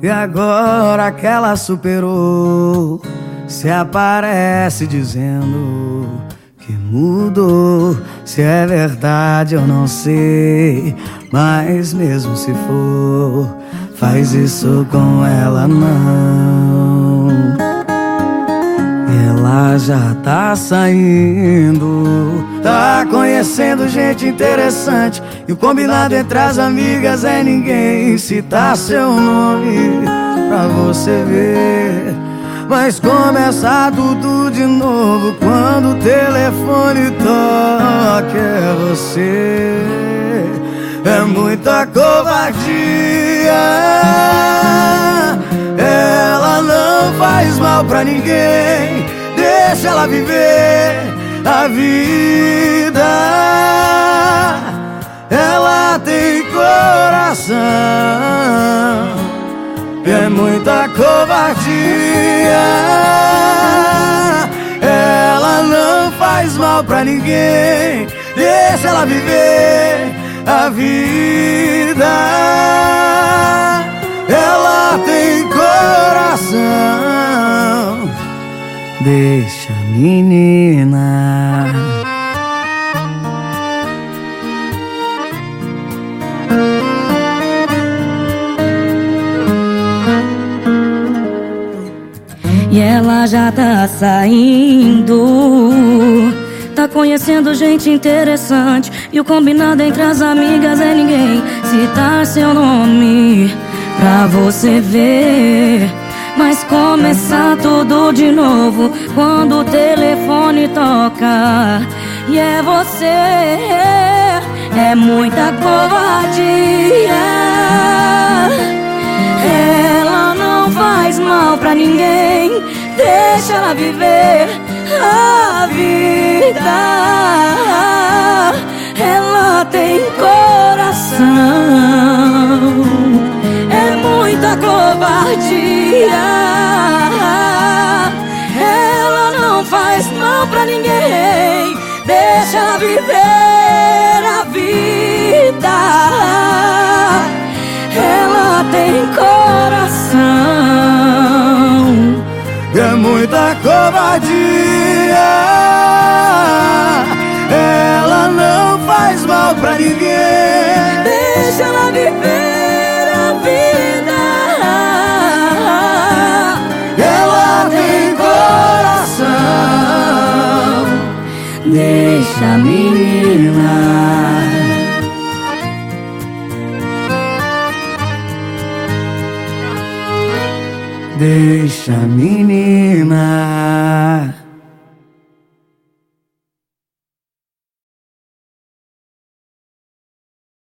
E agora que ela superou, se aparece dizendo que mudou. Se é verdade, eu não sei. Mas mesmo se for, faz isso com ela não. Ela já tá saindo, tá conhecendo gente interessante. E o combinado entre as amigas é ninguém citar seu nome pra você ver. Mas começa tudo de novo quando o telefone toca. É você, é muita covardia. Ela não faz mal pra ninguém, deixa ela viver a vida. Ela tem coração, é muita covardia. Ela não faz mal pra ninguém, deixa ela viver a vida. Deixa menina. E ela já tá saindo. Tá conhecendo gente interessante. E o combinado entre as amigas é ninguém citar seu nome pra você ver. Mas começar tudo de novo quando o telefone toca. E é você, é muita covardia. Ela não faz mal pra ninguém, deixa ela viver a vida. Ela tem coração, é muita covardia. Ela não faz mal pra ninguém, deixa viver a vida. Ela tem coração. É muita covardia. Ela não faz mal pra ninguém. Deixa ela viver Deixa menina. Deixa menina.